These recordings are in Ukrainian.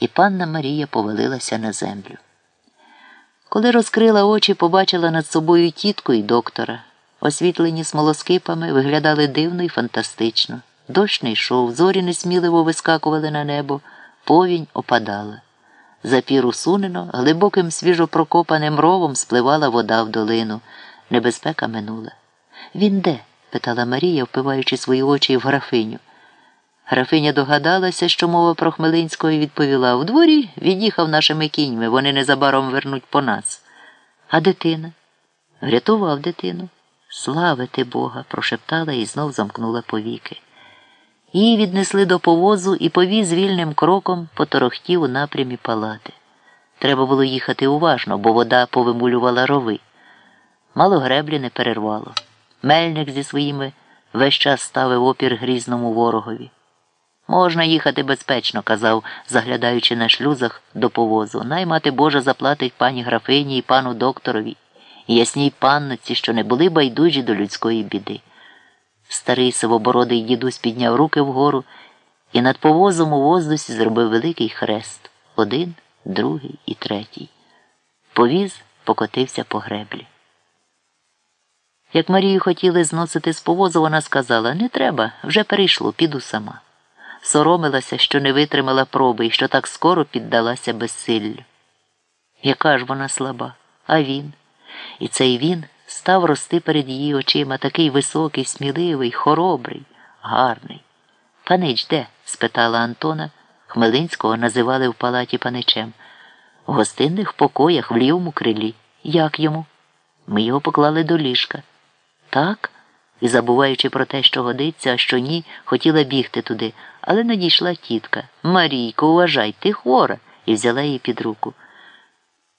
і панна Марія повалилася на землю. Коли розкрила очі, побачила над собою тітку і доктора. Освітлені смолоскипами виглядали дивно і фантастично. Дощ не йшов, зорі несміливо вискакували на небо, повінь опадала. За піру сунено, глибоким свіжопрокопаним ровом спливала вода в долину. Небезпека минула. Він де? питала Марія, впиваючи свої очі в графиню. Графиня догадалася, що мова про Хмелинського відповіла в дворі від'їхав нашими кіньми, вони незабаром вернуть по нас. А дитина? Врятував дитину. Славити Бога, прошептала і знов замкнула повіки. Її віднесли до повозу і повіз вільним кроком поторохтів у напрямі палати. Треба було їхати уважно, бо вода повимулювала рови. Мало греблі не перервало. Мельник зі своїми весь час ставив опір грізному ворогові. Можна їхати безпечно, казав, заглядаючи на шлюзах до повозу. Наймати Божа заплатить пані графині і пану докторові, ясній панноці, що не були байдужі до людської біди. Старий сивобородий дідусь підняв руки вгору і над повозом у воздусі зробив великий хрест один, другий і третій. Повіз покотився по греблі. Як Марію хотіли зносити з повозу, вона сказала не треба, вже перейшло, піду сама. Соромилася, що не витримала проби і що так скоро піддалася безсиллю. Яка ж вона слаба, а він? І цей він став рости перед її очима такий високий, сміливий, хоробрий, гарний. Панич де? спитала Антона. Хмелинського називали в палаті паничем. В гостинних покоях в лівому крилі. Як йому? Ми його поклали до ліжка. Так? І, забуваючи про те, що годиться, а що ні, хотіла бігти туди, але надійшла тітка. Марійко, уважай, ти хвора, і взяла її під руку.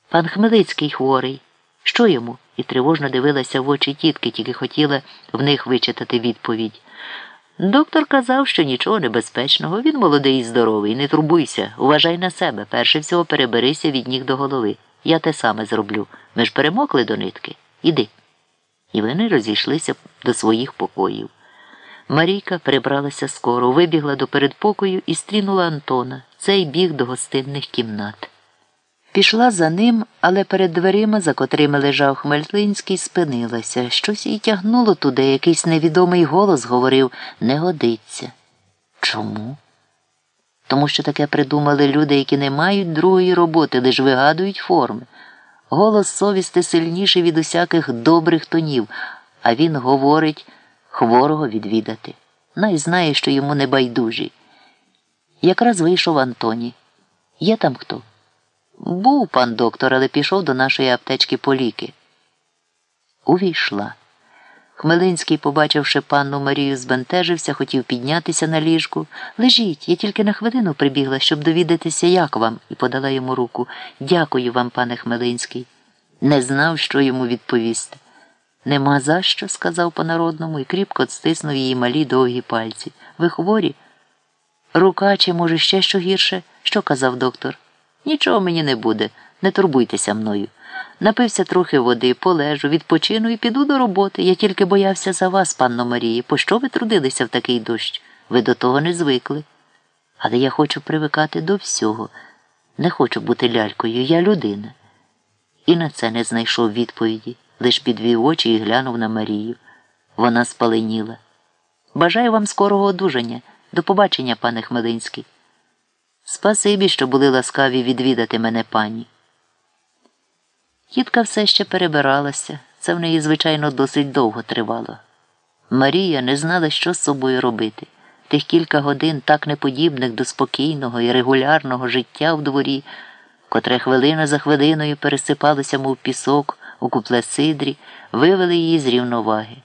Пан Хмелицький хворий. Що йому? І тривожно дивилася в очі тітки, тільки хотіла в них вичитати відповідь. Доктор казав, що нічого небезпечного, він молодий і здоровий, не турбуйся, уважай на себе, перше всього переберися від ніг до голови. Я те саме зроблю. Ми ж перемокли до нитки. Іди. І вони розійшлися до своїх покоїв. Марійка прибралася скоро, вибігла до передпокою і стрінула Антона. Цей біг до гостинних кімнат. Пішла за ним, але перед дверима, за котрими лежав Хмельтинський, спинилася. Щось їй тягнуло туди, якийсь невідомий голос говорив не годиться. Чому? Тому що таке придумали люди, які не мають другої роботи, лиш вигадують форми. Голос совісти сильніший від усяких добрих тонів, а він говорить хворого відвідати. Най знає, що йому не байдужі. Якраз вийшов Антоні. Є там хто? Був пан доктор, але пішов до нашої аптечки по ліки. Увійшла. Хмелинський, побачивши панну Марію, збентежився, хотів піднятися на ліжку. Лежіть, я тільки на хвилину прибігла, щоб довідатися, як вам, і подала йому руку. Дякую вам, пане Хмелинський. Не знав, що йому відповісти. Нема за що, сказав по народному і кріпко стиснув її малі довгі пальці. Ви хворі? Рука, чи, може, ще що гірше? Що казав доктор? Нічого мені не буде, не турбуйтеся мною. Напився трохи води, полежу, відпочину і піду до роботи. Я тільки боявся за вас, панно Марії. Пощо ви трудилися в такий дощ? Ви до того не звикли. Але я хочу привикати до всього. Не хочу бути лялькою, я людина. І на це не знайшов відповіді, лиш підвів очі і глянув на Марію. Вона спаленіла. Бажаю вам скорого одужання. До побачення, пане Хмелинський. Спасибі, що були ласкаві відвідати мене пані. Тітка все ще перебиралася, це в неї, звичайно, досить довго тривало. Марія не знала, що з собою робити. Тих кілька годин так неподібних до спокійного і регулярного життя в дворі, котре хвилина за хвилиною пересипалося, мов пісок у купле сидрі, вивели її з рівноваги.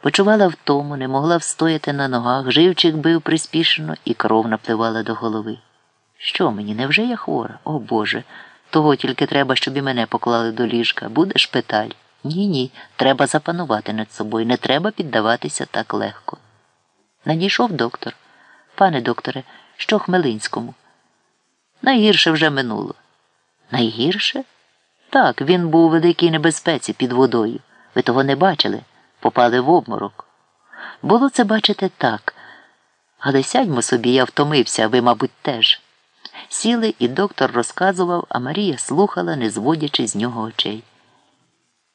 Почувала втому, не могла встояти на ногах, живчик бив приспішено, і кров напливала до голови. Що мені, невже я хвора? О Боже, того тільки треба, щоб і мене поклали до ліжка. Буде шпиталь. Ні, ні, треба запанувати над собою, не треба піддаватися так легко. Надійшов доктор. Пане докторе, що Хмелинському? Найгірше вже минуло. Найгірше? Так, він був у великій небезпеці під водою. Ви того не бачили? попали в обморок. Було це бачити так. Але сядьмо собі, я втомився, ви, мабуть, теж. Сіли, і доктор розказував, а Марія слухала, не зводячи з нього очей.